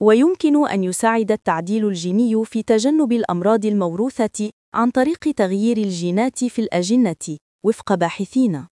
ويمكن أن يساعد التعديل الجيني في تجنب الأمراض الموروثة عن طريق تغيير الجينات في الأجنة، وفق باحثين.